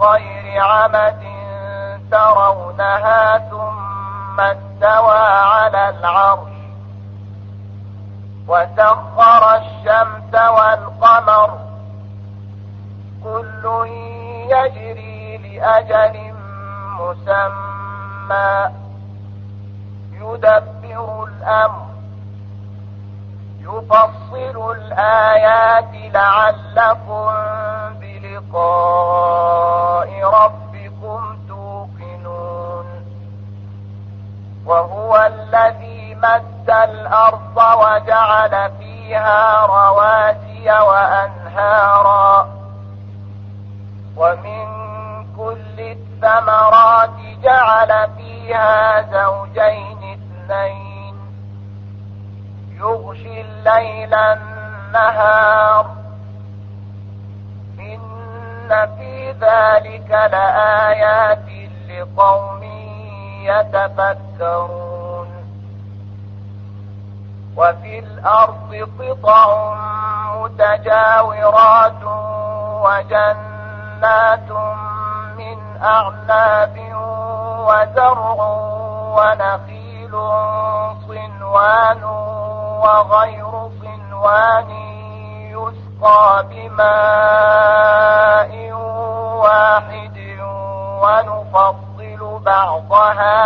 بغير عمد ترونها الذي مد الأرض وجعل فيها رواسي وأنهارا. ومن كل الثمرات جعل فيها زوجين اثنين. يغشي الليل النهار. إن في ذلك لآيات الأرض قطع متجاورات وجنات من أعناب وزرع ونخيل صنوان وغير صنوان يسقى بماء واحد ونفضل بعضها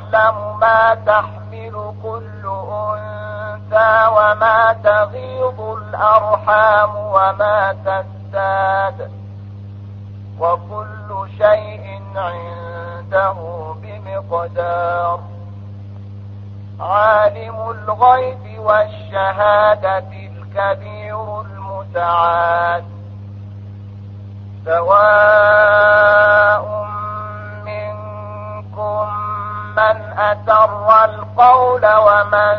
يعلم ما تحمل كل أنثى وما تغيض الأرحام وما تزداد. وكل شيء عنده بمقدار. عالم الغيب والشهادة الكبير المتعال. سواء أسر القول ومن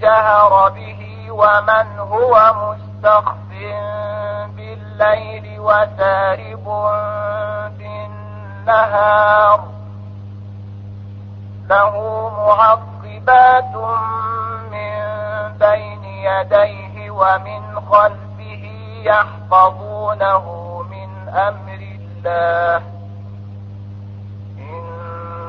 جهر به ومن هو مستخف بالليل وسارب بالنهار. له معقبات من بين يديه ومن خلفه يحفظونه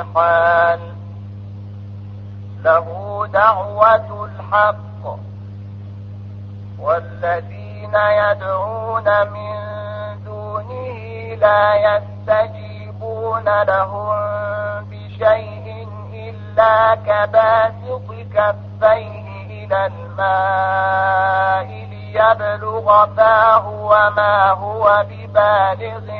المحال له دعوة الحق. والذين يدعون من دونه لا يستجيبون لهم بشيء إلا كباسط كفيه إلى الماء ليبلغ فاه وما هو ببالغه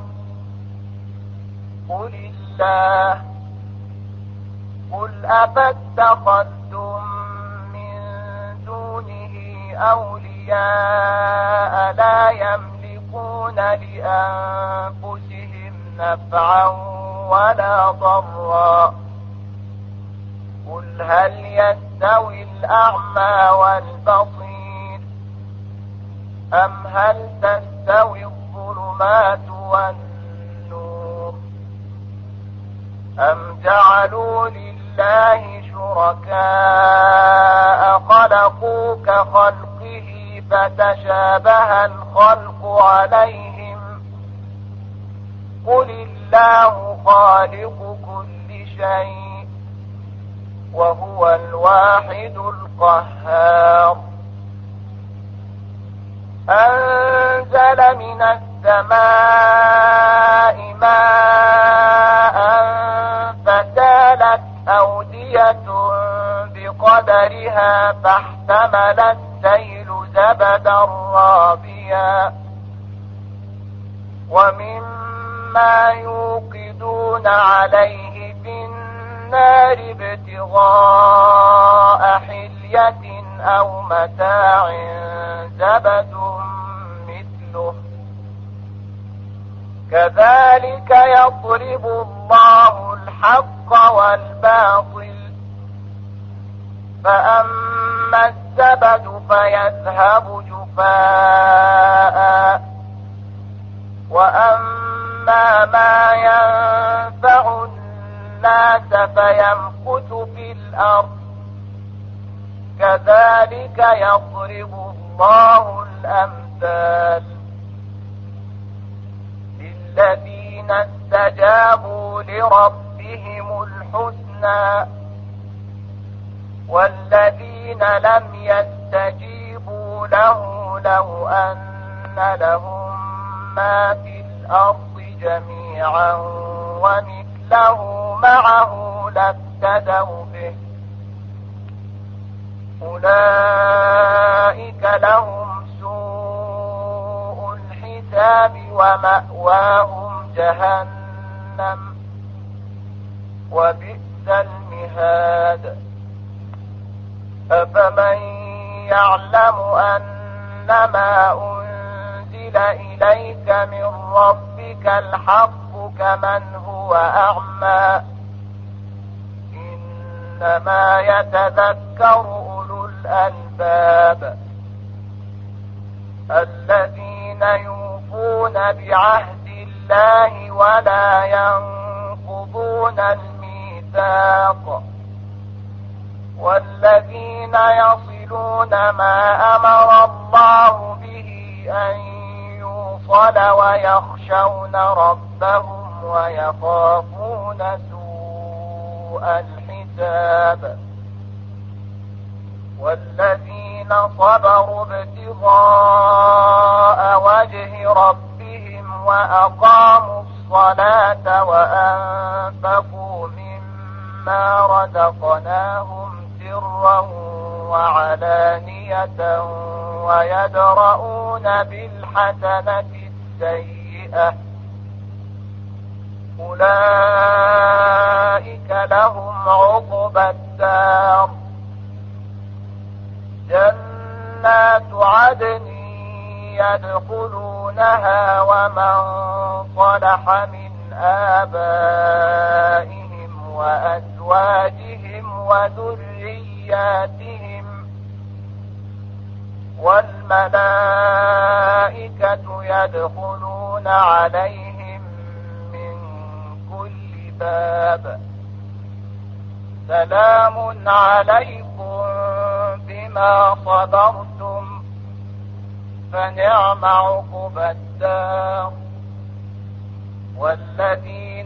قل الله. قل أفاتخذتم من دونه أولياء لا يملكون لأنفسهم نفعا ولا ضرا. قل هل يستوي الأعمى والبصير أم هل تستوي الظلمات والنور أم جعلوا لله شركاء خلقوا كخلقه فتشابه بقدرها فاحتمل السيل زبدا رابيا. ومما يوقدون عليه في النار ابتغاء حلية أو متاع الزبد فيذهب جفاء وأما ما ينفع الناس فيمكث في الأرض. كذلك يضرب الله الأمثال للذين استجابوا لربهم الحسنى والذين لم أن لهم ما في الأرض جميعا ومثله معه لافتدوا به. أولئك لهم سوء الحساب ومأواهم جهنم وبئس المهاد. أفمن يعلم أنما أنزل يتذكر أولو الألباب الذين يوفون بعهد وأقاموا الصلاة وأنفقوا مما رزقناهم سرا وعلانية ويدرؤون بالحسنة السيئة. صلح من آبائهم وأزواجهم وذرياتهم والملائكة يدخلون عليهم من كل باب. سلام عليكم بما صبرتم فنعم عقب الدار.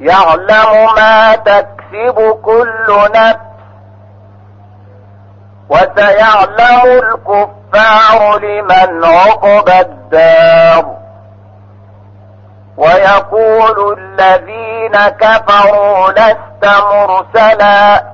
يعلم ما تكسب كل نفس وسيعلم الكفار لمن عقب الدار ويقول الذين كفروا لست مرسلا